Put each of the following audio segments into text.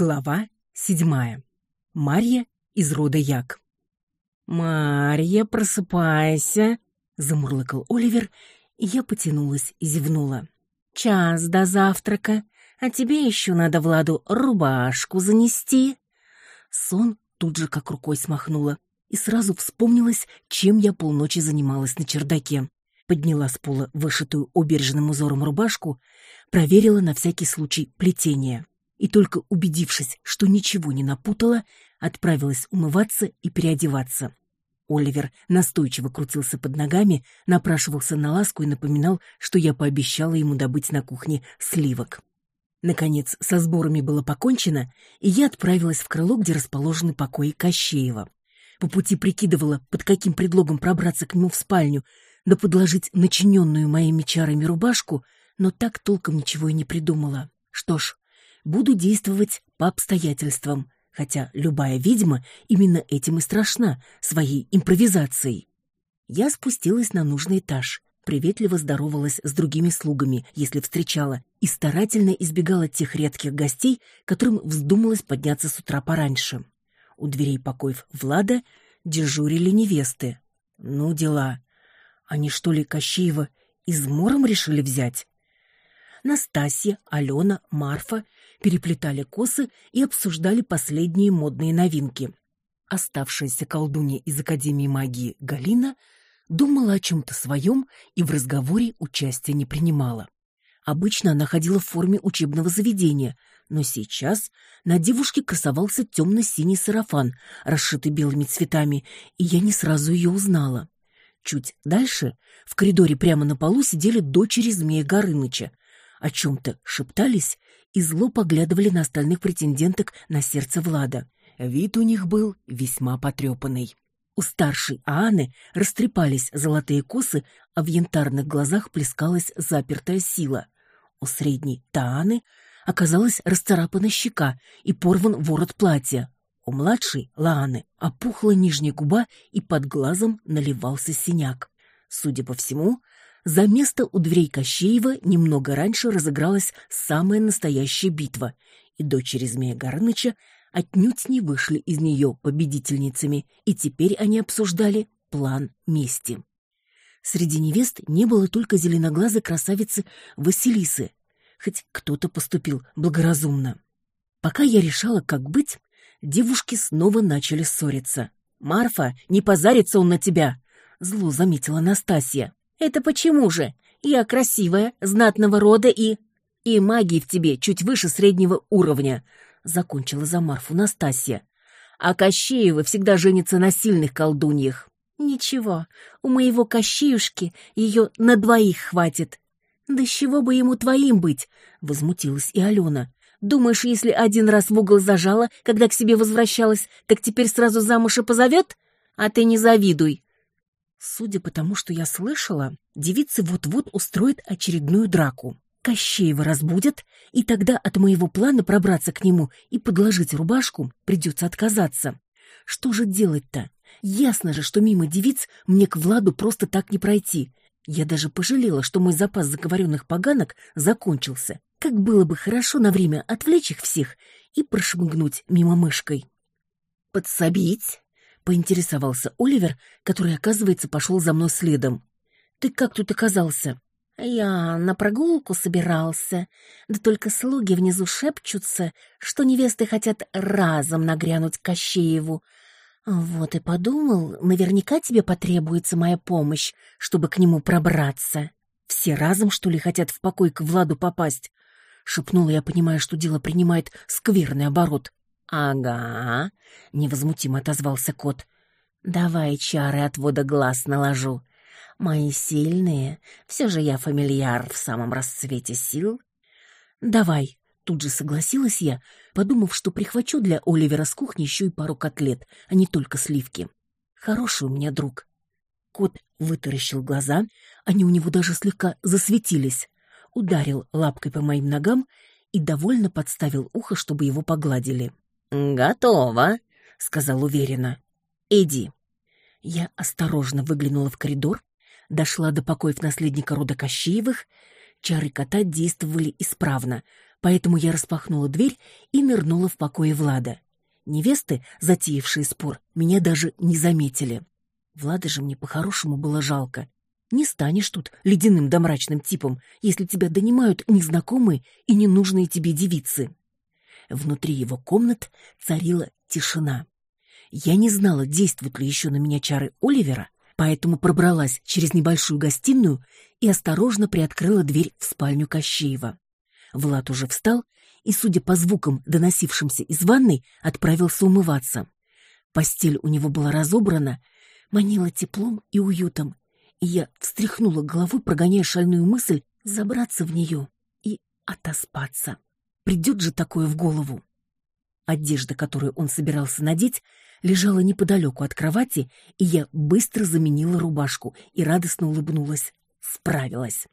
Глава седьмая. Марья из рода Як. «Марья, просыпайся!» — замурлыкал Оливер, и я потянулась и зевнула. «Час до завтрака, а тебе еще надо Владу рубашку занести!» Сон тут же как рукой смахнула, и сразу вспомнилось, чем я полночи занималась на чердаке. Подняла с пола вышитую обережным узором рубашку, проверила на всякий случай плетение и только убедившись, что ничего не напутала, отправилась умываться и переодеваться. Оливер настойчиво крутился под ногами, напрашивался на ласку и напоминал, что я пообещала ему добыть на кухне сливок. Наконец, со сборами было покончено, и я отправилась в крыло, где расположены покои Кощеева. По пути прикидывала, под каким предлогом пробраться к нему в спальню, да подложить начиненную моими чарами рубашку, но так толком ничего и не придумала. Что ж, буду действовать по обстоятельствам, хотя любая ведьма именно этим и страшна, своей импровизацией. Я спустилась на нужный этаж, приветливо здоровалась с другими слугами, если встречала, и старательно избегала тех редких гостей, которым вздумалось подняться с утра пораньше. У дверей покоев Влада дежурили невесты. Ну, дела. Они что ли Кощеева измором решили взять? Настасья, Алена, Марфа переплетали косы и обсуждали последние модные новинки. Оставшаяся колдунья из Академии магии Галина думала о чем-то своем и в разговоре участия не принимала. Обычно она ходила в форме учебного заведения, но сейчас на девушке красовался темно-синий сарафан, расшитый белыми цветами, и я не сразу ее узнала. Чуть дальше, в коридоре прямо на полу, сидели дочери змея Горыныча, о чем-то шептались и зло поглядывали на остальных претенденток на сердце Влада. Вид у них был весьма потрепанный. У старшей Ааны растрепались золотые косы, а в янтарных глазах плескалась запертая сила. У средней Тааны оказалась расцарапана щека и порван ворот платья. У младшей Лааны опухла нижняя губа и под глазом наливался синяк. Судя по всему, за место у дверей Кощеева немного раньше разыгралась самая настоящая битва, и дочери Змея Горыныча отнюдь не вышли из нее победительницами, и теперь они обсуждали план мести. Среди невест не было только зеленоглазой красавицы Василисы, хоть кто-то поступил благоразумно. Пока я решала, как быть, девушки снова начали ссориться. «Марфа, не позарится он на тебя!» — зло заметила Настасья. «Это почему же? Я красивая, знатного рода и...» «И магии в тебе чуть выше среднего уровня», — закончила за Марфу Настасья. «А Кощеева всегда женится на сильных колдуньях». «Ничего, у моего Кощеюшки ее на двоих хватит». «Да с чего бы ему твоим быть?» — возмутилась и Алена. «Думаешь, если один раз в угол зажала, когда к себе возвращалась, так теперь сразу замуж и позовет? А ты не завидуй. Судя по тому, что я слышала, девицы вот-вот устроят очередную драку. Кощеева разбудят, и тогда от моего плана пробраться к нему и подложить рубашку придется отказаться. Что же делать-то? Ясно же, что мимо девиц мне к Владу просто так не пройти. Я даже пожалела, что мой запас заговоренных поганок закончился. Как было бы хорошо на время отвлечь их всех и прошмыгнуть мимо мышкой. «Подсобить?» Поинтересовался Оливер, который, оказывается, пошел за мной следом. «Ты как тут оказался?» «Я на прогулку собирался, да только слуги внизу шепчутся, что невесты хотят разом нагрянуть к Кощееву. Вот и подумал, наверняка тебе потребуется моя помощь, чтобы к нему пробраться. Все разом, что ли, хотят в покой к Владу попасть?» Шепнула я, понимая, что дело принимает скверный оборот. «Ага», — невозмутимо отозвался кот. «Давай чары отвода глаз наложу. Мои сильные, все же я фамильяр в самом расцвете сил». «Давай», — тут же согласилась я, подумав, что прихвачу для Оливера с кухни еще и пару котлет, а не только сливки. «Хороший у меня друг». Кот вытаращил глаза, они у него даже слегка засветились, ударил лапкой по моим ногам и довольно подставил ухо, чтобы его погладили. «Готово», — сказал уверенно. «Иди». Я осторожно выглянула в коридор, дошла до покоев наследника рода Кощеевых. Чары кота действовали исправно. Поэтому я распахнула дверь и нырнула в покое Влада. Невесты, затеявшие спор, меня даже не заметили. Влада же мне по-хорошему было жалко. Не станешь тут ледяным да мрачным типом, если тебя донимают незнакомые и ненужные тебе девицы. Внутри его комнат царила тишина. Я не знала, действуют ли еще на меня чары Оливера, поэтому пробралась через небольшую гостиную и осторожно приоткрыла дверь в спальню Кощеева. Влад уже встал и, судя по звукам, доносившимся из ванной, отправился умываться. Постель у него была разобрана, манила теплом и уютом, и я встряхнула головой, прогоняя шальную мысль забраться в нее и отоспаться. Придет же такое в голову. Одежда, которую он собирался надеть, лежала неподалеку от кровати, и я быстро заменила рубашку и радостно улыбнулась. Справилась.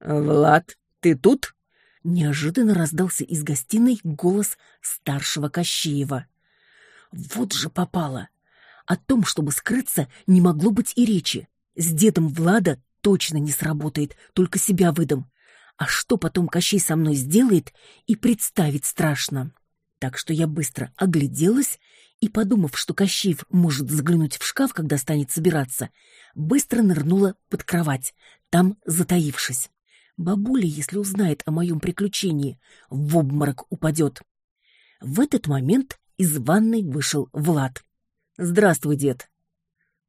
«Влад, ты тут?» Неожиданно раздался из гостиной голос старшего Кощеева. Вот же попало. О том, чтобы скрыться, не могло быть и речи. С дедом Влада точно не сработает, только себя выдам. А что потом Кощей со мной сделает, и представить страшно. Так что я быстро огляделась и, подумав, что Кощеев может заглянуть в шкаф, когда станет собираться, быстро нырнула под кровать, там затаившись. Бабуля, если узнает о моем приключении, в обморок упадет. В этот момент из ванной вышел Влад. «Здравствуй, дед.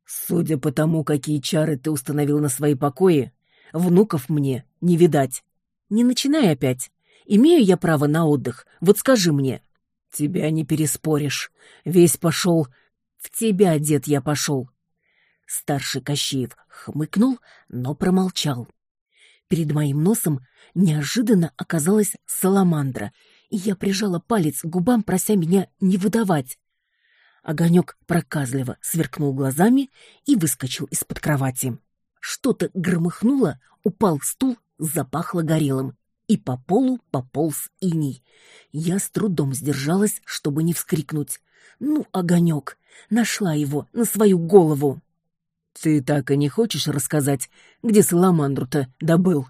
Судя по тому, какие чары ты установил на свои покои, внуков мне не видать. Не начинай опять. Имею я право на отдых, вот скажи мне. Тебя не переспоришь. Весь пошел... В тебя, дед, я пошел. Старший Кощеев хмыкнул, но промолчал. Перед моим носом неожиданно оказалась саламандра, и я прижала палец к губам, прося меня не выдавать. Огонек проказливо сверкнул глазами и выскочил из-под кровати. Что-то громыхнуло, упал стул, запахло горелым, и по полу пополз иней. Я с трудом сдержалась, чтобы не вскрикнуть. «Ну, огонек! Нашла его на свою голову!» «Ты так и не хочешь рассказать, где Саламандру-то добыл?»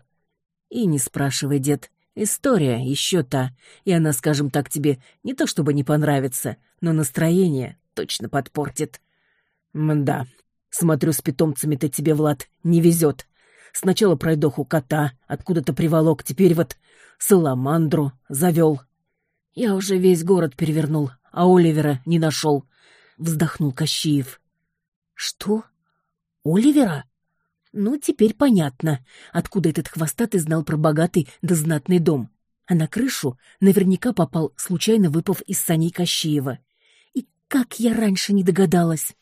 «И не спрашивай, дед. История еще та, и она, скажем так, тебе не то чтобы не понравится, но настроение точно подпортит. Мда, смотрю, с питомцами-то тебе, Влад, не везет. Сначала пройдоху кота откуда-то приволок, теперь вот саламандру завел. Я уже весь город перевернул, а Оливера не нашел. Вздохнул Кощеев. Что? Оливера? Ну, теперь понятно, откуда этот хвостатый знал про богатый да знатный дом. А на крышу наверняка попал, случайно выпав из саней Кощеева. Как я раньше не догадалась.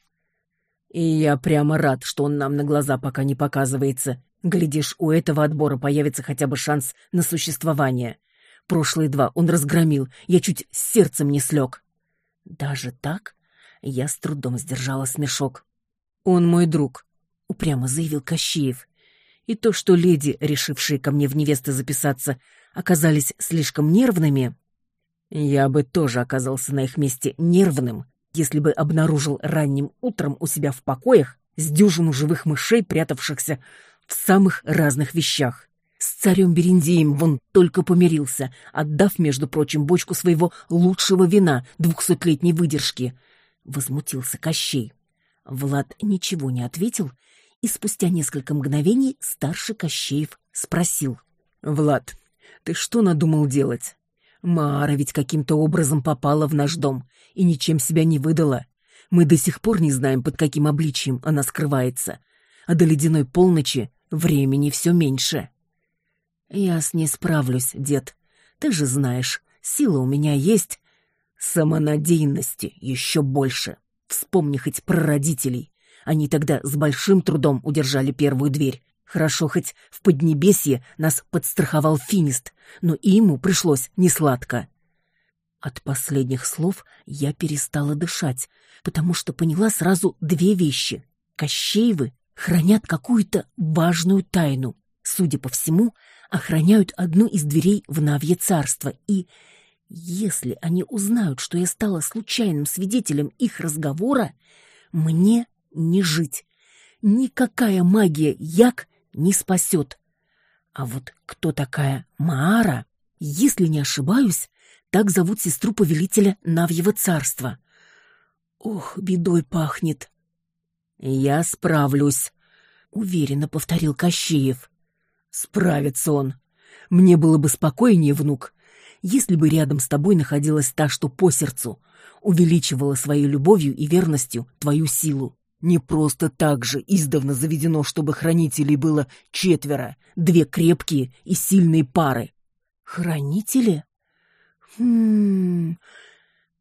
И я прямо рад, что он нам на глаза пока не показывается. Глядишь, у этого отбора появится хотя бы шанс на существование. Прошлые два он разгромил, я чуть с сердцем не слег. Даже так? Я с трудом сдержала смешок. Он мой друг, упрямо заявил Кощеев. И то, что леди, решившие ко мне в невесты записаться, оказались слишком нервными, я бы тоже оказался на их месте нервным, если бы обнаружил ранним утром у себя в покоях с дюжину живых мышей, прятавшихся в самых разных вещах. С царем Берендеем вон только помирился, отдав, между прочим, бочку своего лучшего вина двухсотлетней выдержки. Возмутился Кощей. Влад ничего не ответил, и спустя несколько мгновений старший Кощеев спросил. «Влад, ты что надумал делать? Маара ведь каким-то образом попала в наш дом и ничем себя не выдала. Мы до сих пор не знаем, под каким обличием она скрывается. А до ледяной полночи времени все меньше. Я с ней справлюсь, дед. Ты же знаешь, сила у меня есть. Самонадеянности еще больше. Вспомни хоть про родителей. Они тогда с большим трудом удержали первую дверь. Хорошо, хоть в Поднебесье нас подстраховал финист, но и ему пришлось несладко. От последних слов я перестала дышать, потому что поняла сразу две вещи. Кощеевы хранят какую-то важную тайну. Судя по всему, охраняют одну из дверей в Навье царство. И если они узнают, что я стала случайным свидетелем их разговора, мне не жить. Никакая магия як не спасет. А вот кто такая Маара? Если не ошибаюсь, так зовут сестру повелителя Навьего царства. Ох, бедой пахнет. Я справлюсь, уверенно повторил Кощеев. Справится он. Мне было бы спокойнее, внук, если бы рядом с тобой находилась та, что по сердцу, увеличивала своей любовью и верностью твою силу. Не просто так же издавна заведено, чтобы хранителей было четверо, две крепкие и сильные пары. Хранители? Хм...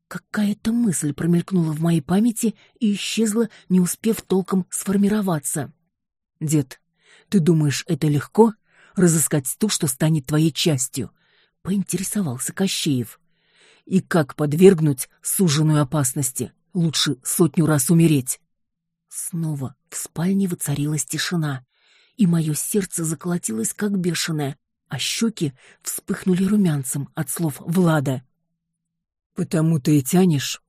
Какая-то мысль промелькнула в моей памяти и исчезла, не успев толком сформироваться. Дед, ты думаешь, это легко? Разыскать ту, что станет твоей частью? Поинтересовался Кощеев. И как подвергнуть суженую опасности? Лучше сотню раз умереть. Снова в спальне воцарилась тишина, и мое сердце заколотилось как бешеное, а щеки вспыхнули румянцем от слов Влада. «Потому ты и тянешь.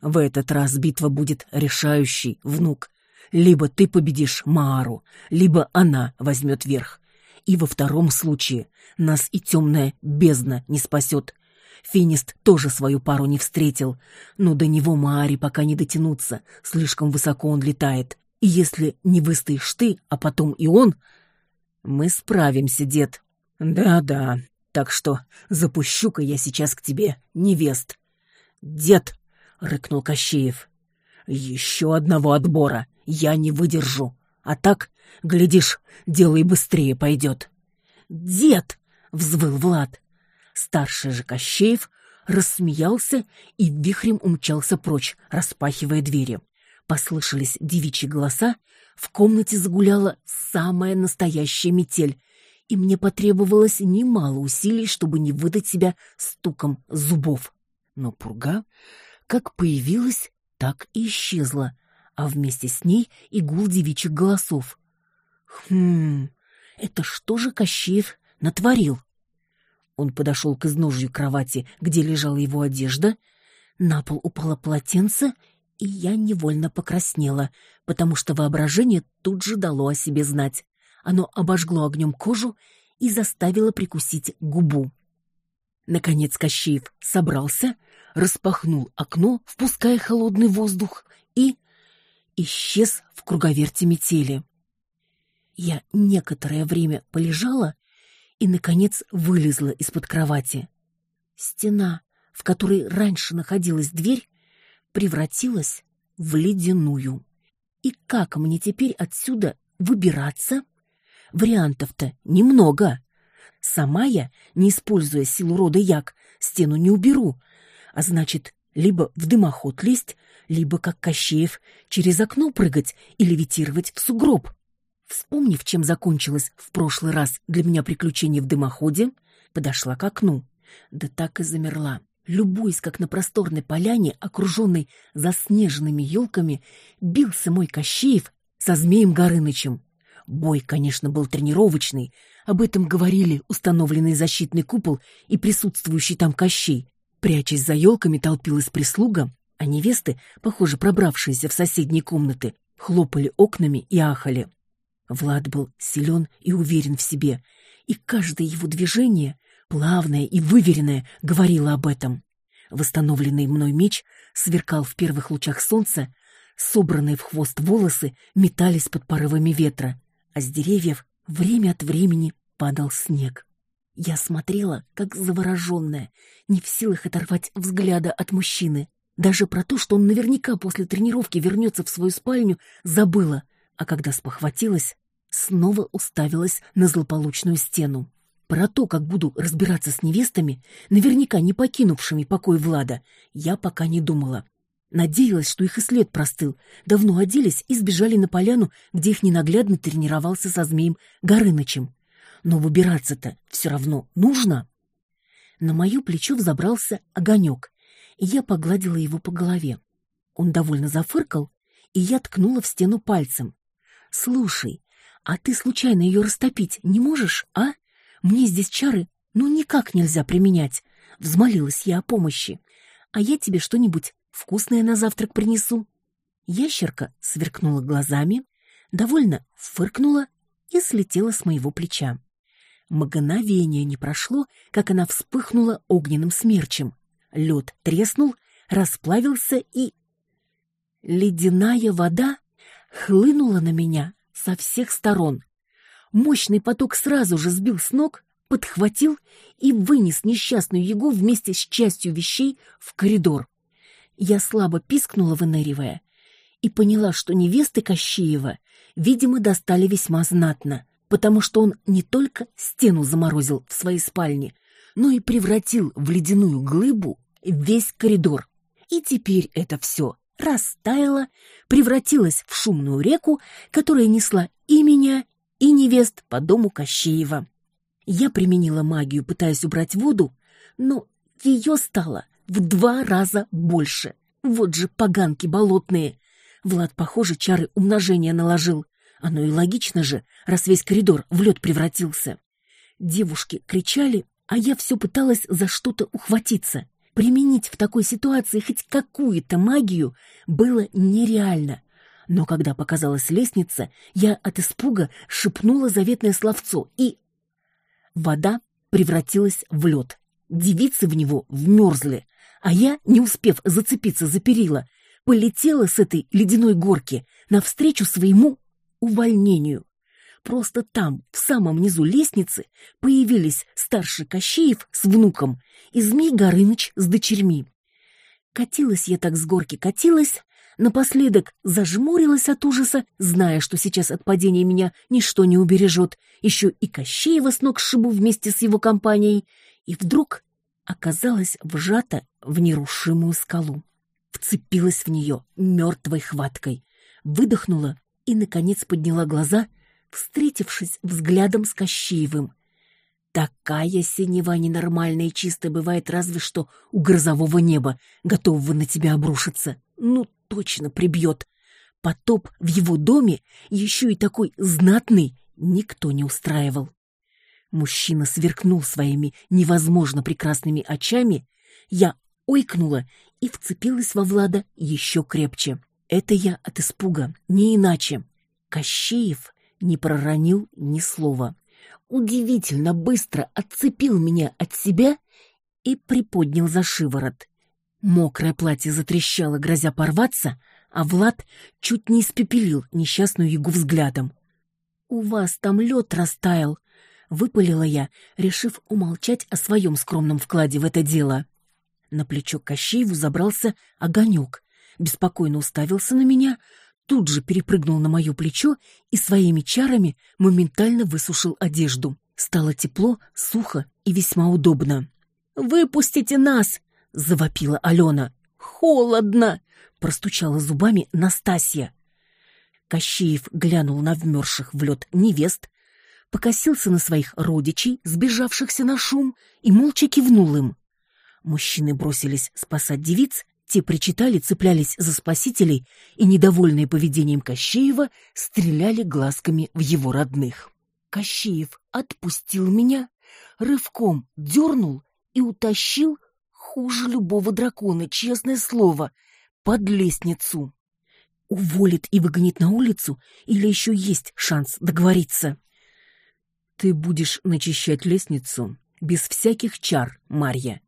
В этот раз битва будет решающей, внук. Либо ты победишь Маару, либо она возьмет верх. И во втором случае нас и темная бездна не спасет. Финист тоже свою пару не встретил, но до него Маари пока не дотянуться, слишком высоко он летает. И если не выстоишь ты, а потом и он, мы справимся, дед. Да-да, так что запущу-ка я сейчас к тебе невест. Дед, рыкнул Кощеев, еще одного отбора я не выдержу. А так, глядишь, дело и быстрее пойдет. Дед, взвыл Влад. Старший же Кощеев рассмеялся и вихрем умчался прочь, распахивая двери. Послышались девичьи голоса, в комнате загуляла самая настоящая метель, и мне потребовалось немало усилий, чтобы не выдать себя стуком зубов. Но пурга как появилась, так и исчезла, а вместе с ней и гул девичьих голосов. Хм, это что же Кощеев натворил? Он подошел к изножью кровати, где лежала его одежда. На пол упало полотенце, и я невольно покраснела, потому что воображение тут же дало о себе знать. Оно обожгло огнем кожу и заставило прикусить губу. Наконец Кощеев собрался, распахнул окно, впуская холодный воздух, и исчез в круговерте метели. Я некоторое время полежала и, наконец, вылезла из-под кровати. Стена, в которой раньше находилась дверь, превратилась в ледяную. И как мне теперь отсюда выбираться? Вариантов-то немного. Сама я, не используя силу рода як, стену не уберу, а значит, либо в дымоход лезть, либо, как Кощеев, через окно прыгать и левитировать в сугроб. Вспомнив, чем закончилось в прошлый раз для меня приключение в дымоходе, подошла к окну. Да так и замерла, любуясь, как на просторной поляне, окруженной заснеженными елками, бился мой Кощеев со змеем Горынычем. Бой, конечно, был тренировочный, об этом говорили установленный защитный купол и присутствующий там Кощей. Прячась за елками, толпилась прислуга, а невесты, похоже, пробравшиеся в соседние комнаты, хлопали окнами и ахали. Влад был силен и уверен в себе, и каждое его движение, плавное и выверенное, говорило об этом. Восстановленный мной меч сверкал в первых лучах солнца, собранные в хвост волосы метались под порывами ветра, а с деревьев время от времени падал снег. Я смотрела, как завороженная, не в силах оторвать взгляда от мужчины. Даже про то, что он наверняка после тренировки вернется в свою спальню, забыла, а когда спохватилась, снова уставилась на злополучную стену. Про то, как буду разбираться с невестами, наверняка не покинувшими покой Влада, я пока не думала. Надеялась, что их и след простыл, давно оделись и сбежали на поляну, где их ненаглядно тренировался со змеем Горынычем. Но выбираться-то все равно нужно. На мое плечо взобрался огонек, и я погладила его по голове. Он довольно зафыркал, и я ткнула в стену пальцем. «Слушай, а ты случайно ее растопить не можешь, а? Мне здесь чары ну никак нельзя применять. Взмолилась я о помощи. А я тебе что-нибудь вкусное на завтрак принесу. Ящерка сверкнула глазами, довольно фыркнула и слетела с моего плеча. Мгновение не прошло, как она вспыхнула огненным смерчем. Лед треснул, расплавился и... Ледяная вода хлынула на меня со всех сторон. Мощный поток сразу же сбил с ног, подхватил и вынес несчастную Егу вместе с частью вещей в коридор. Я слабо пискнула, выныривая, и поняла, что невесты Кощеева, видимо, достали весьма знатно, потому что он не только стену заморозил в своей спальне, но и превратил в ледяную глыбу весь коридор. И теперь это все растаяло, превратилось в шумную реку, которая несла и меня, и невест по дому Кощеева. Я применила магию, пытаясь убрать воду, но ее стало в два раза больше. Вот же поганки болотные. Влад, похоже, чары умножения наложил. Оно и логично же, раз весь коридор в лед превратился. Девушки кричали, а я все пыталась за что-то ухватиться. Применить в такой ситуации хоть какую-то магию было нереально. Но когда показалась лестница, я от испуга шепнула заветное словцо и Вода превратилась в лед. Девицы в него вмерзли, а я, не успев зацепиться за перила, полетела с этой ледяной горки навстречу своему увольнению. Просто там, в самом низу лестницы, появились старший Кощеев с внуком и Змей Горыныч с дочерьми. Катилась я так с горки, катилась, Напоследок зажмурилась от ужаса, зная, что сейчас от падения меня ничто не убережет, еще и Кощеева с ног сшибу вместе с его компанией, и вдруг оказалась вжата в нерушимую скалу. Вцепилась в нее мертвой хваткой, выдохнула и, наконец, подняла глаза, встретившись взглядом с Кощеевым. Такая синева ненормальная и чистая бывает разве что у грозового неба, готового на тебя обрушиться. Ну, точно прибьет. Потоп в его доме, еще и такой знатный, никто не устраивал. Мужчина сверкнул своими невозможно прекрасными очами. Я ойкнула и вцепилась во Влада еще крепче. Это я от испуга, не иначе. Кощеев не проронил ни слова. Удивительно быстро отцепил меня от себя и приподнял за шиворот. Мокрое платье затрещало, грозя порваться, а Влад чуть не испепелил несчастную Ягу взглядом. «У вас там лед растаял», — выпалила я, решив умолчать о своем скромном вкладе в это дело. На плечо Кощееву забрался огонек, беспокойно уставился на меня, тут же перепрыгнул на мое плечо и своими чарами моментально высушил одежду. Стало тепло, сухо и весьма удобно. «Выпустите нас!» — завопила Алена. «Холодно!» — простучала зубами Настасья. Кощеев глянул на вмерзших в лед невест, покосился на своих родичей, сбежавшихся на шум, и молча кивнул им. Мужчины бросились спасать девиц, те причитали, цеплялись за спасителей и, недовольные поведением Кощеева, стреляли глазками в его родных. Кощеев отпустил меня, рывком дернул и утащил хуже любого дракона, честное слово, под лестницу. Уволит и выгонит на улицу, или еще есть шанс договориться? Ты будешь начищать лестницу без всяких чар, Марья.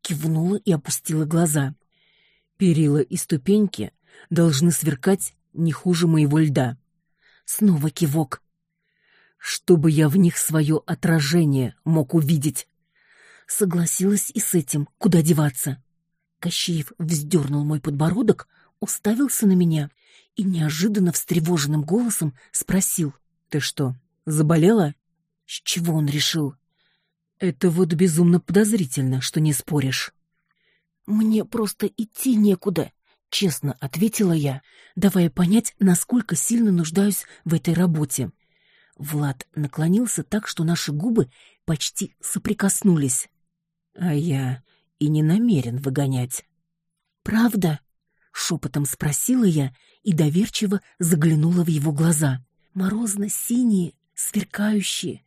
Кивнула и опустила глаза. Перила и ступеньки должны сверкать не хуже моего льда. Снова кивок. Чтобы я в них свое отражение мог увидеть. Согласилась и с этим, куда деваться. Кощеев вздернул мой подбородок, уставился на меня и неожиданно встревоженным голосом спросил. «Ты что, заболела?» С чего он решил? «Это вот безумно подозрительно, что не споришь». «Мне просто идти некуда», — честно ответила я, давая понять, насколько сильно нуждаюсь в этой работе. Влад наклонился так, что наши губы почти соприкоснулись. А я и не намерен выгонять. «Правда?» — шепотом спросила я и доверчиво заглянула в его глаза. Морозно-синие, сверкающие.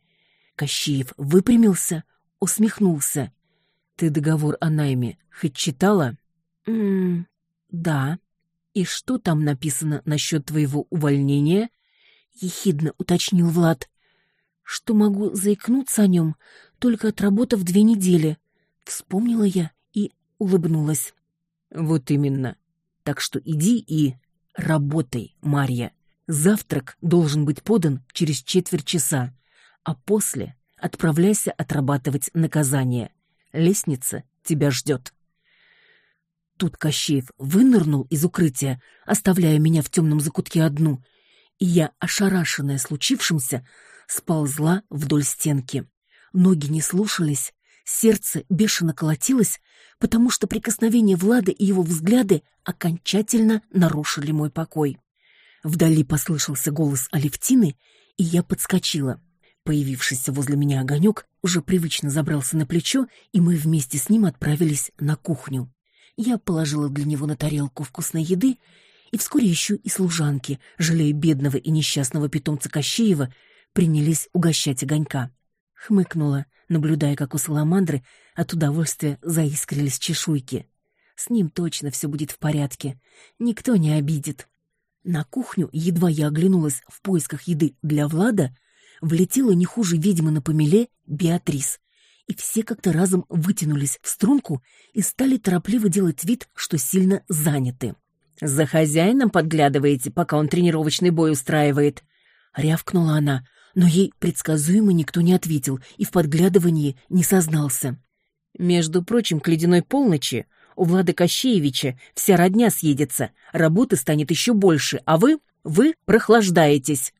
Кощеев выпрямился, усмехнулся. «Ты договор о найме хоть читала?» «М-м, да. И что там написано насчет твоего увольнения?» — ехидно уточнил Влад. что могу заикнуться о нем, только отработав две недели. Вспомнила я и улыбнулась. Вот именно. Так что иди и работай, Марья. Завтрак должен быть подан через четверть часа, а после отправляйся отрабатывать наказание. Лестница тебя ждет. Тут Кощеев вынырнул из укрытия, оставляя меня в темном закутке одну, и я, ошарашенная случившимся, сползла вдоль стенки. Ноги не слушались, сердце бешено колотилось, потому что прикосновение Влада и его взгляды окончательно нарушили мой покой. Вдали послышался голос Алевтины, и я подскочила. Появившийся возле меня огонек уже привычно забрался на плечо, и мы вместе с ним отправились на кухню. Я положила для него на тарелку вкусной еды, и вскоре еще и служанки, жалея бедного и несчастного питомца Кощеева, принялись угощать огонька. Хмыкнула, наблюдая, как у саламандры от удовольствия заискрились чешуйки. С ним точно все будет в порядке. Никто не обидит. На кухню, едва я оглянулась в поисках еды для Влада, влетела не хуже ведьмы на помеле Беатрис. И все как-то разом вытянулись в струнку и стали торопливо делать вид, что сильно заняты. «За хозяином подглядываете, пока он тренировочный бой устраивает?» Рявкнула она, но ей предсказуемо никто не ответил и в подглядывании не сознался. «Между прочим, к ледяной полночи у Влада Кощеевича вся родня съедется, работы станет еще больше, а вы, вы прохлаждаетесь».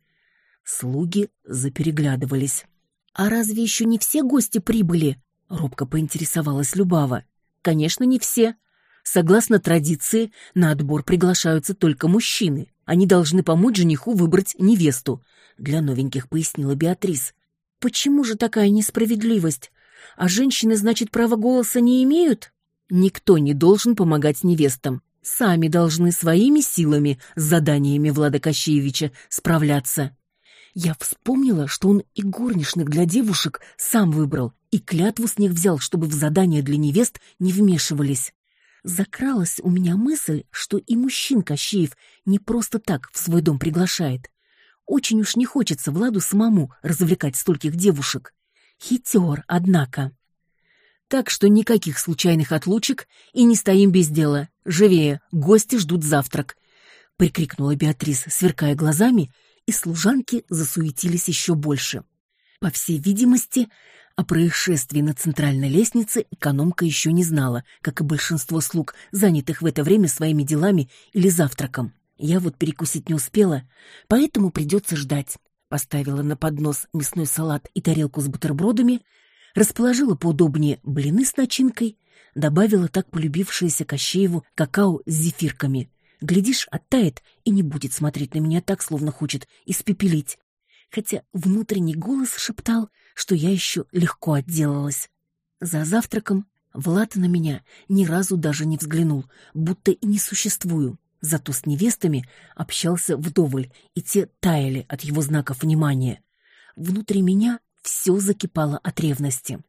Слуги запереглядывались. «А разве еще не все гости прибыли?» — робко поинтересовалась Любава. «Конечно, не все. Согласно традиции, на отбор приглашаются только мужчины. Они должны помочь жениху выбрать невесту», — для новеньких пояснила Беатрис. «Почему же такая несправедливость? А женщины, значит, права голоса не имеют?» «Никто не должен помогать невестам. Сами должны своими силами с заданиями Влада Кощеевича справляться». Я вспомнила, что он и горничных для девушек сам выбрал, и клятву с них взял, чтобы в задания для невест не вмешивались. Закралась у меня мысль, что и мужчин Кощеев не просто так в свой дом приглашает. Очень уж не хочется Владу самому развлекать стольких девушек. Хитер, однако. Так что никаких случайных отлучек и не стоим без дела. Живее, гости ждут завтрак. Прикрикнула Беатрис, сверкая глазами и служанки засуетились еще больше. По всей видимости, о происшествии на центральной лестнице экономка еще не знала, как и большинство слуг, занятых в это время своими делами или завтраком. Я вот перекусить не успела, поэтому придется ждать. Поставила на поднос мясной салат и тарелку с бутербродами, расположила поудобнее блины с начинкой, добавила так полюбившееся Кощееву какао с зефирками — Глядишь, оттает и не будет смотреть на меня так, словно хочет испепелить. Хотя внутренний голос шептал, что я еще легко отделалась. За завтраком Влад на меня ни разу даже не взглянул, будто и не существую. Зато с невестами общался вдоволь, и те таяли от его знаков внимания. Внутри меня все закипало от ревности.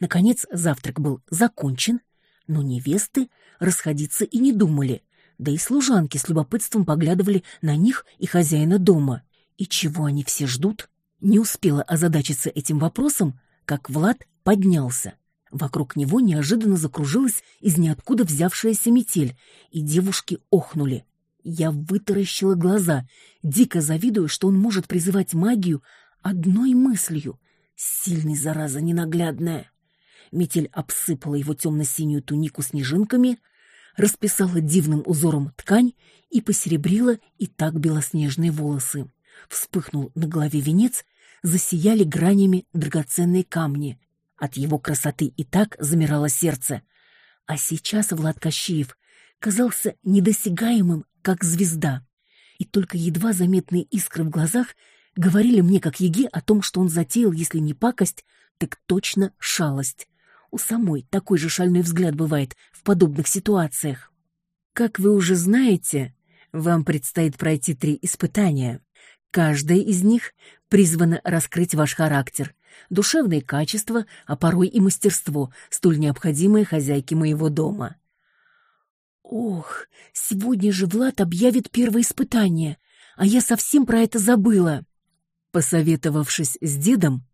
Наконец завтрак был закончен, но невесты расходиться и не думали, да и служанки с любопытством поглядывали на них и хозяина дома. И чего они все ждут? Не успела озадачиться этим вопросом, как Влад поднялся. Вокруг него неожиданно закружилась из ниоткуда взявшаяся метель, и девушки охнули. Я вытаращила глаза, дико завидуя, что он может призывать магию одной мыслью. Сильный, зараза, ненаглядная. Метель обсыпала его темно-синюю тунику снежинками, расписала дивным узором ткань и посеребрила и так белоснежные волосы. Вспыхнул на голове венец, засияли гранями драгоценные камни. От его красоты и так замирало сердце. А сейчас Влад Кощеев казался недосягаемым, как звезда. И только едва заметные искры в глазах говорили мне, как еге, о том, что он затеял, если не пакость, так точно шалость. У самой такой же шальной взгляд бывает в подобных ситуациях. Как вы уже знаете, вам предстоит пройти три испытания. Каждое из них призвано раскрыть ваш характер, душевные качества, а порой и мастерство, столь необходимые хозяйке моего дома. Ох, сегодня же Влад объявит первое испытание, а я совсем про это забыла. Посоветовавшись с дедом,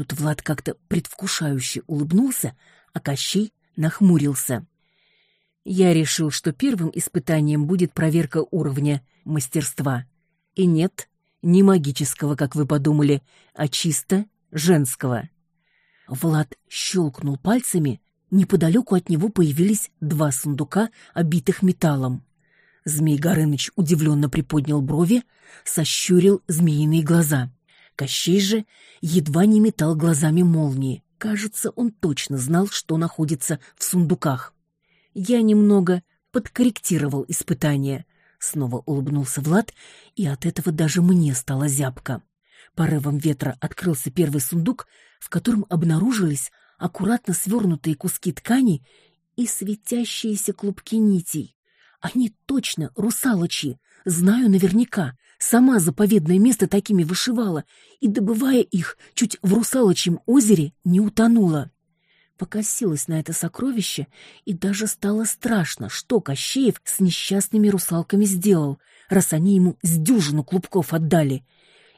тут Влад как-то предвкушающе улыбнулся, а Кощей нахмурился. Я решил, что первым испытанием будет проверка уровня мастерства. И нет, не магического, как вы подумали, а чисто женского. Влад щелкнул пальцами, неподалеку от него появились два сундука, обитых металлом. Змей Горыныч удивленно приподнял брови, сощурил змеиные глаза. Кощей же едва не метал глазами молнии. Кажется, он точно знал, что находится в сундуках. Я немного подкорректировал испытание. Снова улыбнулся Влад, и от этого даже мне стало зябко. Порывом ветра открылся первый сундук, в котором обнаружились аккуратно свернутые куски ткани и светящиеся клубки нитей. Они точно русалочьи, знаю наверняка. Сама заповедное место такими вышивала, и, добывая их, чуть в русалочьем озере не утонула. Покосилась на это сокровище, и даже стало страшно, что Кощеев с несчастными русалками сделал, раз они ему с дюжину клубков отдали.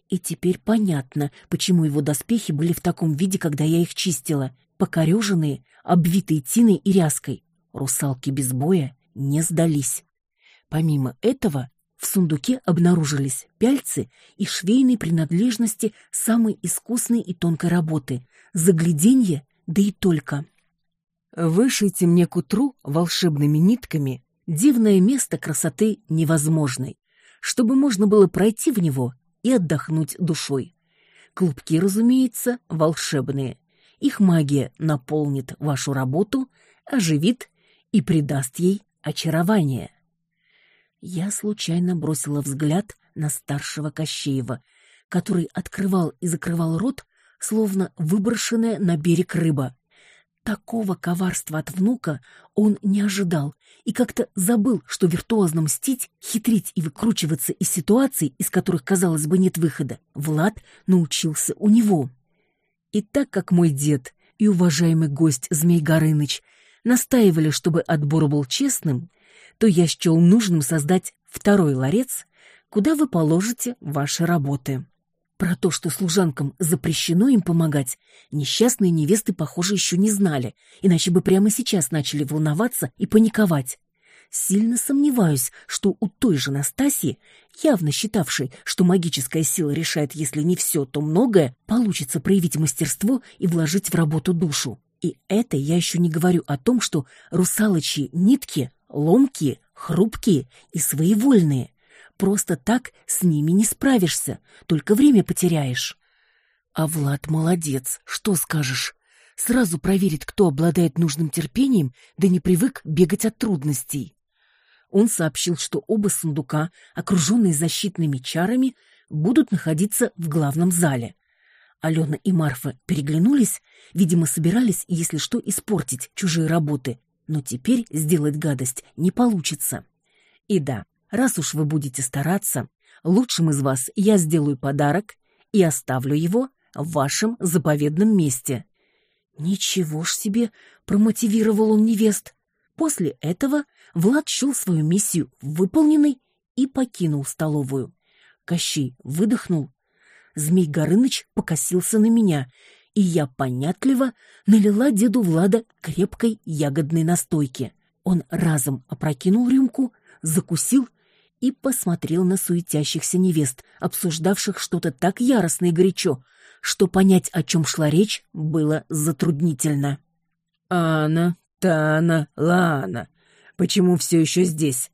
И теперь понятно, почему его доспехи были в таком виде, когда я их чистила. Покореженные, обвитые тиной и ряской. Русалки без боя не сдались. Помимо этого, в сундуке обнаружились пяльцы и швейные принадлежности самой искусной и тонкой работы, загляденье, да и только. Вышите мне к утру волшебными нитками дивное место красоты невозможной, чтобы можно было пройти в него и отдохнуть душой. Клубки, разумеется, волшебные. Их магия наполнит вашу работу, оживит и придаст ей очарование. Я случайно бросила взгляд на старшего Кощеева, который открывал и закрывал рот, словно выброшенная на берег рыба. Такого коварства от внука он не ожидал и как-то забыл, что виртуозно мстить, хитрить и выкручиваться из ситуаций, из которых, казалось бы, нет выхода, Влад научился у него. И так как мой дед и уважаемый гость Змей Горыныч настаивали, чтобы отбор был честным, то я счел нужным создать второй ларец, куда вы положите ваши работы. Про то, что служанкам запрещено им помогать, несчастные невесты, похоже, еще не знали, иначе бы прямо сейчас начали волноваться и паниковать. Сильно сомневаюсь, что у той же Настасии, явно считавшей, что магическая сила решает, если не все, то многое, получится проявить мастерство и вложить в работу душу. И это я еще не говорю о том, что русалочьи нитки ломкие, хрупкие и своевольные. Просто так с ними не справишься, только время потеряешь. А Влад молодец, что скажешь? Сразу проверит, кто обладает нужным терпением, да не привык бегать от трудностей. Он сообщил, что оба сундука, окруженные защитными чарами, будут находиться в главном зале. Алена и Марфа переглянулись, видимо, собирались, если что, испортить чужие работы. Но теперь сделать гадость не получится. И да, раз уж вы будете стараться, лучшим из вас я сделаю подарок и оставлю его в вашем заповедном месте. Ничего ж себе, промотивировал он невест. После этого Влад счел свою миссию выполненной и покинул столовую. Кощей выдохнул, Змей Горыныч покосился на меня, и я понятливо налила деду Влада крепкой ягодной настойки. Он разом опрокинул рюмку, закусил и посмотрел на суетящихся невест, обсуждавших что-то так яростно и горячо, что понять, о чем шла речь, было затруднительно. «Анна, Тана, Лана, почему все еще здесь?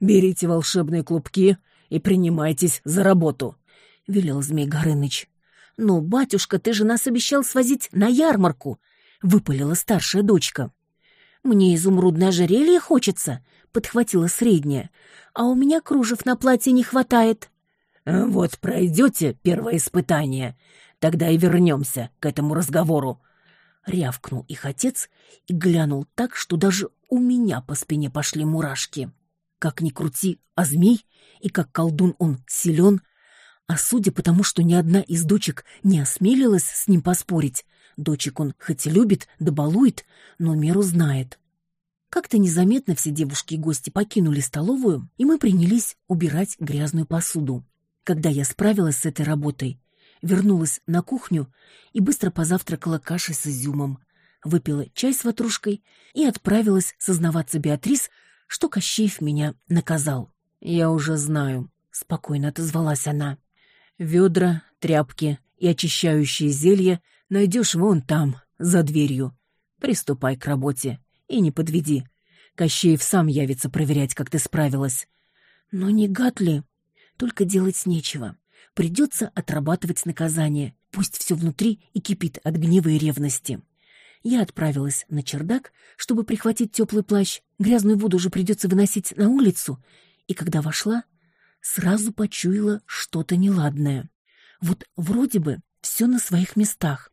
Берите волшебные клубки и принимайтесь за работу», — велел Змей Горыныч. «Ну, батюшка, ты же нас обещал свозить на ярмарку!» — выпалила старшая дочка. «Мне изумрудное ожерелье хочется», — подхватила средняя. «А у меня кружев на платье не хватает». «Вот пройдете первое испытание, тогда и вернемся к этому разговору», — рявкнул их отец и глянул так, что даже у меня по спине пошли мурашки. Как ни крути, а змей, и как колдун он силен, а судя по тому, что ни одна из дочек не осмелилась с ним поспорить, дочек он хоть и любит, да балует, но меру знает. Как-то незаметно все девушки и гости покинули столовую, и мы принялись убирать грязную посуду. Когда я справилась с этой работой, вернулась на кухню и быстро позавтракала кашей с изюмом, выпила чай с ватрушкой и отправилась сознаваться Беатрис, что Кощеев меня наказал. «Я уже знаю», — спокойно отозвалась она. «Ведра, тряпки и очищающие зелья найдешь вон там, за дверью. Приступай к работе и не подведи. Кощеев сам явится проверять, как ты справилась. Но не гад ли? Только делать нечего. Придется отрабатывать наказание. Пусть все внутри и кипит от гнева и ревности. Я отправилась на чердак, чтобы прихватить теплый плащ. Грязную воду уже придется выносить на улицу. И когда вошла, сразу почуяла что-то неладное. Вот вроде бы все на своих местах,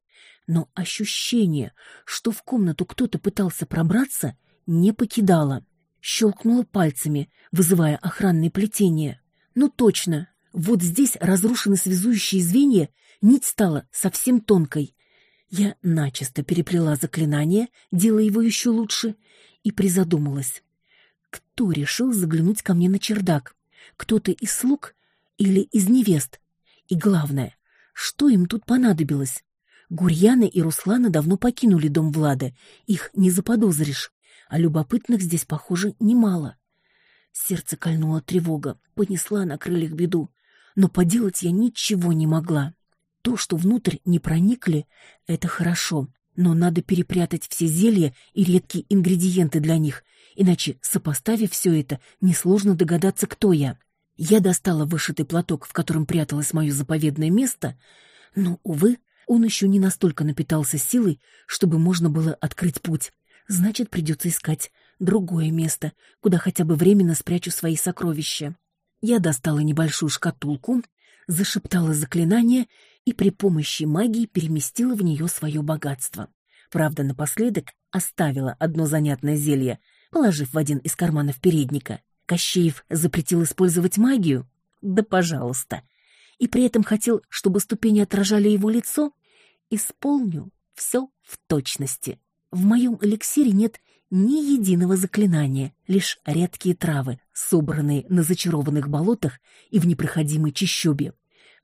но ощущение, что в комнату кто-то пытался пробраться, не покидало. Щелкнула пальцами, вызывая охранное плетение. Ну точно, вот здесь разрушены связующие звенья, нить стала совсем тонкой. Я начисто переплела заклинание, делая его еще лучше, и призадумалась. Кто решил заглянуть ко мне на чердак? Кто-то из слуг или из невест? И главное, что им тут понадобилось? Гурьяна и Руслана давно покинули дом Влада, их не заподозришь, а любопытных здесь, похоже, немало. Сердце кольнула тревога, понесла на крыльях беду, но поделать я ничего не могла. То, что внутрь не проникли, это хорошо, но надо перепрятать все зелья и редкие ингредиенты для них, иначе, сопоставив все это, несложно догадаться, кто я. Я достала вышитый платок, в котором пряталось мое заповедное место, но, увы, он еще не настолько напитался силой, чтобы можно было открыть путь. Значит, придется искать другое место, куда хотя бы временно спрячу свои сокровища. Я достала небольшую шкатулку, зашептала заклинание и при помощи магии переместила в нее свое богатство. Правда, напоследок оставила одно занятное зелье, положив в один из карманов передника. Кощеев запретил использовать магию? Да пожалуйста. И при этом хотел, чтобы ступени отражали его лицо? Исполню все в точности. В моем эликсире нет ни единого заклинания, лишь редкие травы, собранные на зачарованных болотах и в непроходимой чащобе.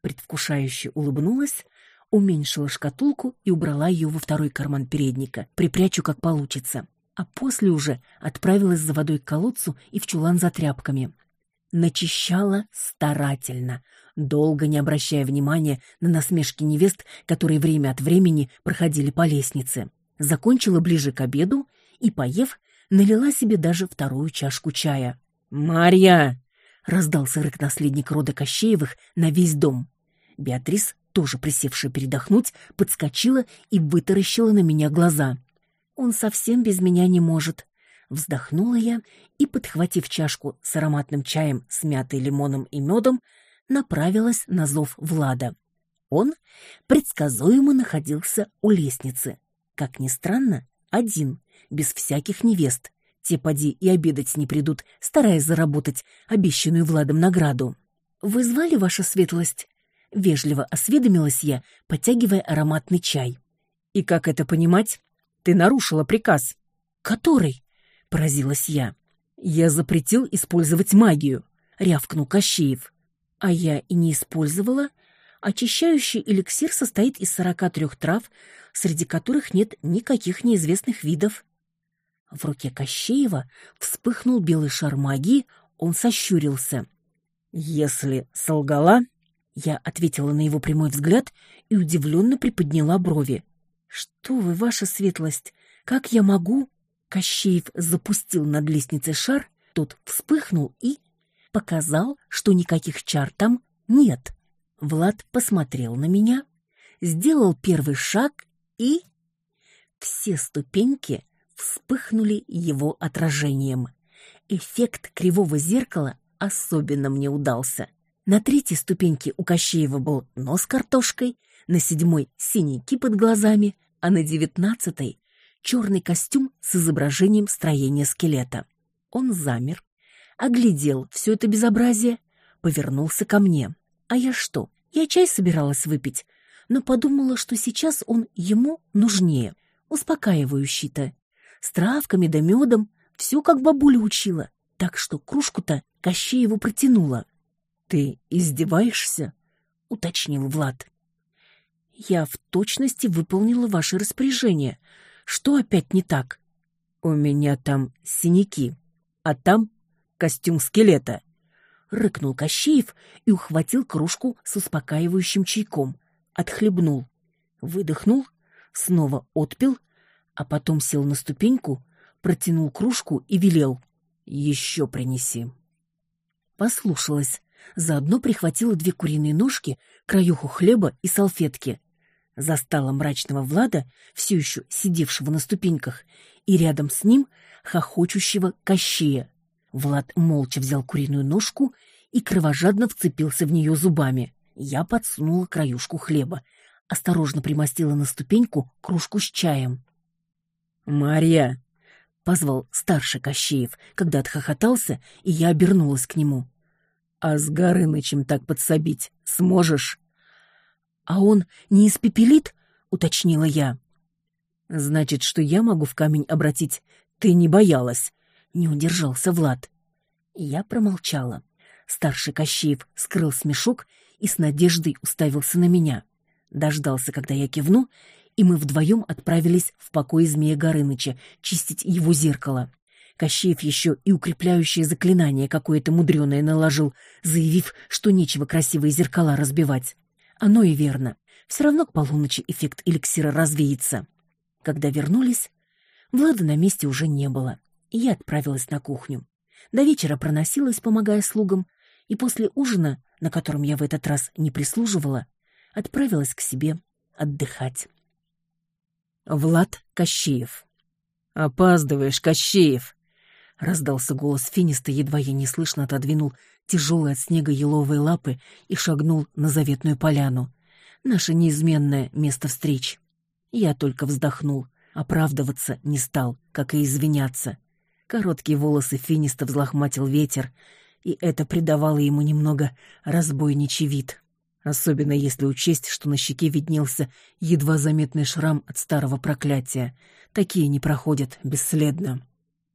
Предвкушающе улыбнулась, уменьшила шкатулку и убрала ее во второй карман передника. Припрячу, как получится а после уже отправилась за водой к колодцу и в чулан за тряпками. Начищала старательно, долго не обращая внимания на насмешки невест, которые время от времени проходили по лестнице. Закончила ближе к обеду и, поев, налила себе даже вторую чашку чая. «Марья!» — раздался рык наследник рода Кощеевых на весь дом. Беатрис, тоже присевшая передохнуть, подскочила и вытаращила на меня глаза. Он совсем без меня не может. Вздохнула я и, подхватив чашку с ароматным чаем с мятой, лимоном и медом, направилась на зов Влада. Он предсказуемо находился у лестницы. Как ни странно, один, без всяких невест. Те поди и обедать не придут, стараясь заработать обещанную Владом награду. «Вы звали, ваша светлость?» Вежливо осведомилась я, подтягивая ароматный чай. «И как это понимать?» Ты нарушила приказ. Который? Поразилась я. Я запретил использовать магию, рявкнул Кощеев. А я и не использовала. Очищающий эликсир состоит из сорока трех трав, среди которых нет никаких неизвестных видов. В руке Кощеева вспыхнул белый шар магии, он сощурился. «Если солгала...» Я ответила на его прямой взгляд и удивленно приподняла брови. «Что вы, ваша светлость, как я могу?» Кощеев запустил над лестницей шар, тот вспыхнул и показал, что никаких чар там нет. Влад посмотрел на меня, сделал первый шаг и... Все ступеньки вспыхнули его отражением. Эффект кривого зеркала особенно мне удался. На третьей ступеньке у Кощеева был нос картошкой, на седьмой — синяки под глазами, а на девятнадцатой — черный костюм с изображением строения скелета. Он замер, оглядел все это безобразие, повернулся ко мне. А я что? Я чай собиралась выпить, но подумала, что сейчас он ему нужнее, успокаивающий-то. С травками да медом, все как бабуля учила, так что кружку-то Кощееву протянула. «Ты издеваешься?» — уточнил Влад. Я в точности выполнила ваше распоряжение. Что опять не так? У меня там синяки, а там костюм скелета. Рыкнул Кощеев и ухватил кружку с успокаивающим чайком. Отхлебнул. Выдохнул, снова отпил, а потом сел на ступеньку, протянул кружку и велел. «Еще принеси». Послушалась. Заодно прихватила две куриные ножки, краюху хлеба и салфетки. Застала мрачного Влада, все еще сидевшего на ступеньках, и рядом с ним хохочущего Кощея. Влад молча взял куриную ножку и кровожадно вцепился в нее зубами. Я подсунула краюшку хлеба, осторожно примостила на ступеньку кружку с чаем. «Марья!» — позвал старший Кощеев, когда отхохотался, и я обернулась к нему. «А с Горынычем так подсобить сможешь?» «А он не испепелит?» — уточнила я. «Значит, что я могу в камень обратить? Ты не боялась?» — не удержался Влад. Я промолчала. Старший Кощеев скрыл смешок и с надеждой уставился на меня. Дождался, когда я кивну, и мы вдвоем отправились в покой Змея Горыныча чистить его зеркало. Кощеев еще и укрепляющее заклинание какое-то мудреное наложил, заявив, что нечего красивые зеркала разбивать. Оно и верно. Все равно к полуночи эффект эликсира развеется. Когда вернулись, Влада на месте уже не было, и я отправилась на кухню. До вечера проносилась, помогая слугам, и после ужина, на котором я в этот раз не прислуживала, отправилась к себе отдыхать. Влад Кощеев. «Опаздываешь, Кощеев!» — раздался голос Финиста, едва я неслышно отодвинул тяжелые от снега еловые лапы и шагнул на заветную поляну. Наше неизменное место встреч. Я только вздохнул, оправдываться не стал, как и извиняться. Короткие волосы Финиста взлохматил ветер, и это придавало ему немного разбойничий вид особенно если учесть, что на щеке виднелся едва заметный шрам от старого проклятия. Такие не проходят бесследно.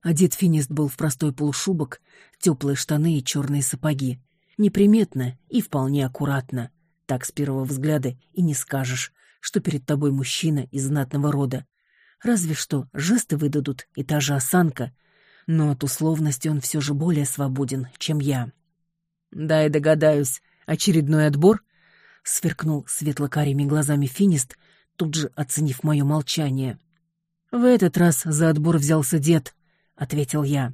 Одет финист был в простой полушубок, теплые штаны и черные сапоги. Неприметно и вполне аккуратно. Так с первого взгляда и не скажешь, что перед тобой мужчина из знатного рода. Разве что жесты выдадут и та же осанка, но от условности он все же более свободен, чем я. «Дай догадаюсь, очередной отбор?» — сверкнул светло-карими глазами финист, тут же оценив мое молчание. «В этот раз за отбор взялся дед», — ответил я.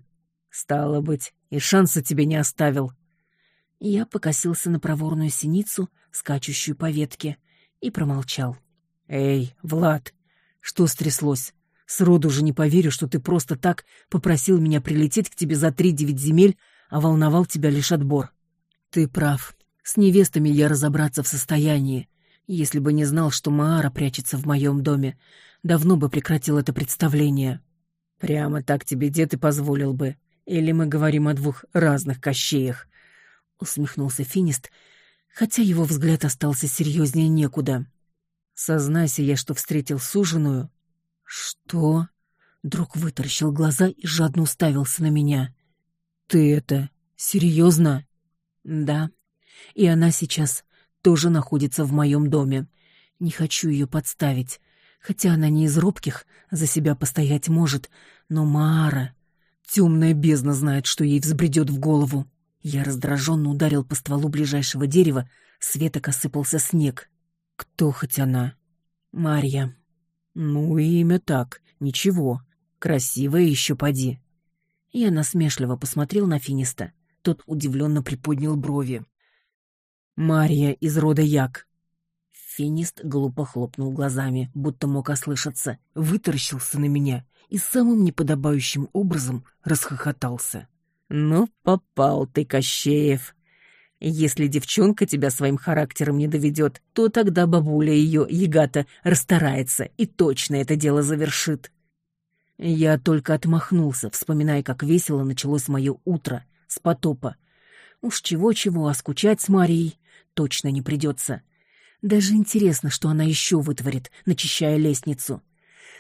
«Стало быть, и шанса тебе не оставил». Я покосился на проворную синицу, скачущую по ветке, и промолчал. «Эй, Влад, что стряслось? Сроду же не поверю, что ты просто так попросил меня прилететь к тебе за три-девять земель, а волновал тебя лишь отбор». «Ты прав. С невестами я разобраться в состоянии. Если бы не знал, что Маара прячется в моем доме, давно бы прекратил это представление. Прямо так тебе дед и позволил бы. Или мы говорим о двух разных кощеях? Усмехнулся Финист, хотя его взгляд остался серьезнее некуда. Сознайся я, что встретил суженую. Что? Друг вытаращил глаза и жадно уставился на меня. Ты это серьезно? Да, и она сейчас тоже находится в моем доме. Не хочу ее подставить, хотя она не из робких, за себя постоять может, но Маара... Темная бездна знает, что ей взбредет в голову. Я раздраженно ударил по стволу ближайшего дерева, светок осыпался снег. Кто хоть она? Марья. Ну, имя так, ничего. Красивая еще поди. Я насмешливо посмотрел на Финиста. Тот удивленно приподнял брови. Мария из рода Як. Финист глупо хлопнул глазами, будто мог ослышаться, вытаращился на меня и самым неподобающим образом расхохотался. «Ну, попал ты, Кощеев! Если девчонка тебя своим характером не доведет, то тогда бабуля ее, Ягата, расстарается и точно это дело завершит». Я только отмахнулся, вспоминая, как весело началось мое утро с потопа. Уж чего-чего, а скучать с Марией точно не придется. Даже интересно, что она еще вытворит, начищая лестницу.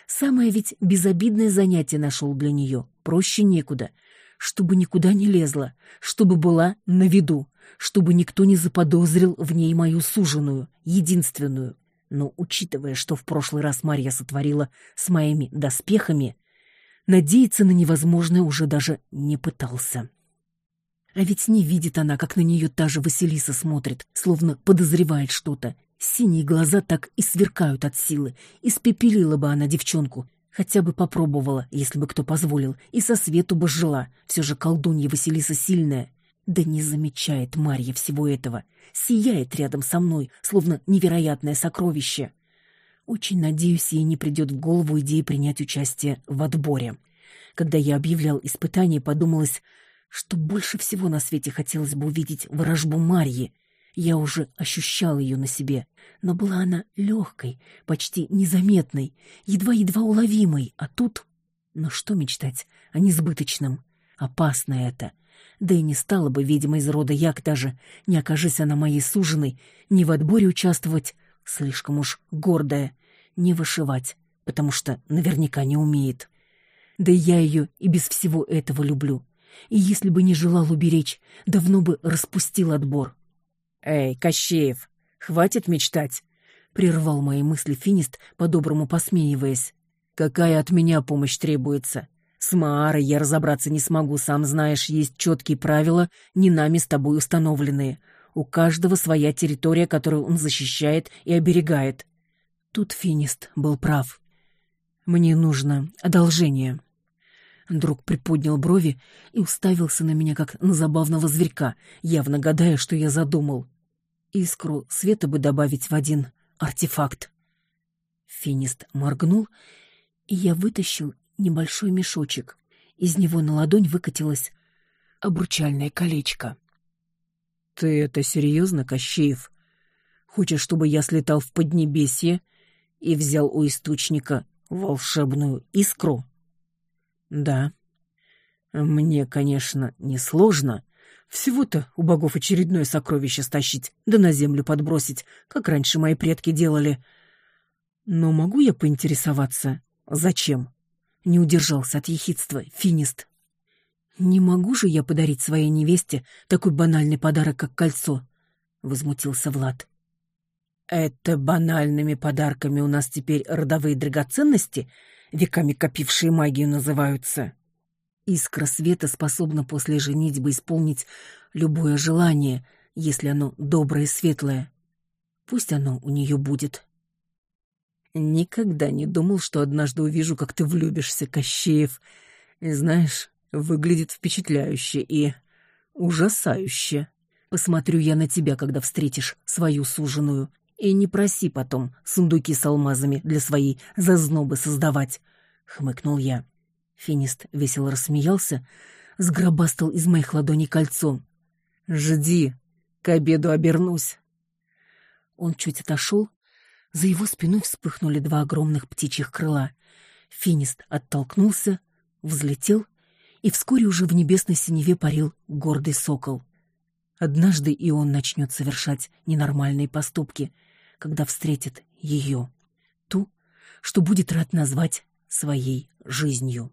Самое ведь безобидное занятие нашел для нее, проще некуда. Чтобы никуда не лезла, чтобы была на виду, чтобы никто не заподозрил в ней мою суженую, единственную. Но, учитывая, что в прошлый раз Марья сотворила с моими доспехами, надеяться на невозможное уже даже не пытался. А ведь не видит она, как на нее та же Василиса смотрит, словно подозревает что-то. Синие глаза так и сверкают от силы. Испепелила бы она девчонку. Хотя бы попробовала, если бы кто позволил, и со свету бы жила. Все же колдунья Василиса сильная. Да не замечает Марья всего этого. Сияет рядом со мной, словно невероятное сокровище. Очень надеюсь, ей не придет в голову идея принять участие в отборе. Когда я объявлял испытание, подумалось, что больше всего на свете хотелось бы увидеть ворожбу Марьи. Я уже ощущал ее на себе, но была она легкой, почти незаметной, едва-едва уловимой, а тут... Но что мечтать о несбыточном? Опасно это — да и не стала бы ведьма из рода Як даже, не окажись она моей суженой, не в отборе участвовать, слишком уж гордая, не вышивать, потому что наверняка не умеет. Да и я ее и без всего этого люблю. И если бы не желал уберечь, давно бы распустил отбор. «Эй, Кощеев, хватит мечтать!» — прервал мои мысли Финист, по-доброму посмеиваясь. «Какая от меня помощь требуется? С Маарой я разобраться не смогу, сам знаешь, есть четкие правила, не нами с тобой установленные. У каждого своя территория, которую он защищает и оберегает. Тут Финист был прав. Мне нужно одолжение. Друг приподнял брови и уставился на меня, как на забавного зверька, явно гадая, что я задумал. Искру света бы добавить в один артефакт. Финист моргнул, и я вытащил небольшой мешочек. Из него на ладонь выкатилось обручальное колечко. «Ты это серьезно, Кощеев? Хочешь, чтобы я слетал в Поднебесье и взял у источника волшебную искру?» «Да. Мне, конечно, несложно. Всего-то у богов очередное сокровище стащить, да на землю подбросить, как раньше мои предки делали. Но могу я поинтересоваться, зачем?» Не удержался от ехидства Финист. «Не могу же я подарить своей невесте такой банальный подарок, как кольцо», — возмутился Влад. «Это банальными подарками у нас теперь родовые драгоценности, веками копившие магию, называются?» Искра света способна после женитьбы исполнить любое желание, если оно доброе и светлое. Пусть оно у нее будет. Никогда не думал, что однажды увижу, как ты влюбишься, Кощеев. И знаешь, выглядит впечатляюще и ужасающе. Посмотрю я на тебя, когда встретишь свою суженую. И не проси потом сундуки с алмазами для своей зазнобы создавать, — хмыкнул я. Финист весело рассмеялся, сгробастал из моих ладоней кольцо. «Жди, к обеду обернусь». Он чуть отошел, за его спиной вспыхнули два огромных птичьих крыла. Финист оттолкнулся, взлетел, и вскоре уже в небесной синеве парил гордый сокол. Однажды и он начнет совершать ненормальные поступки, когда встретит ее, ту, что будет рад назвать своей жизнью.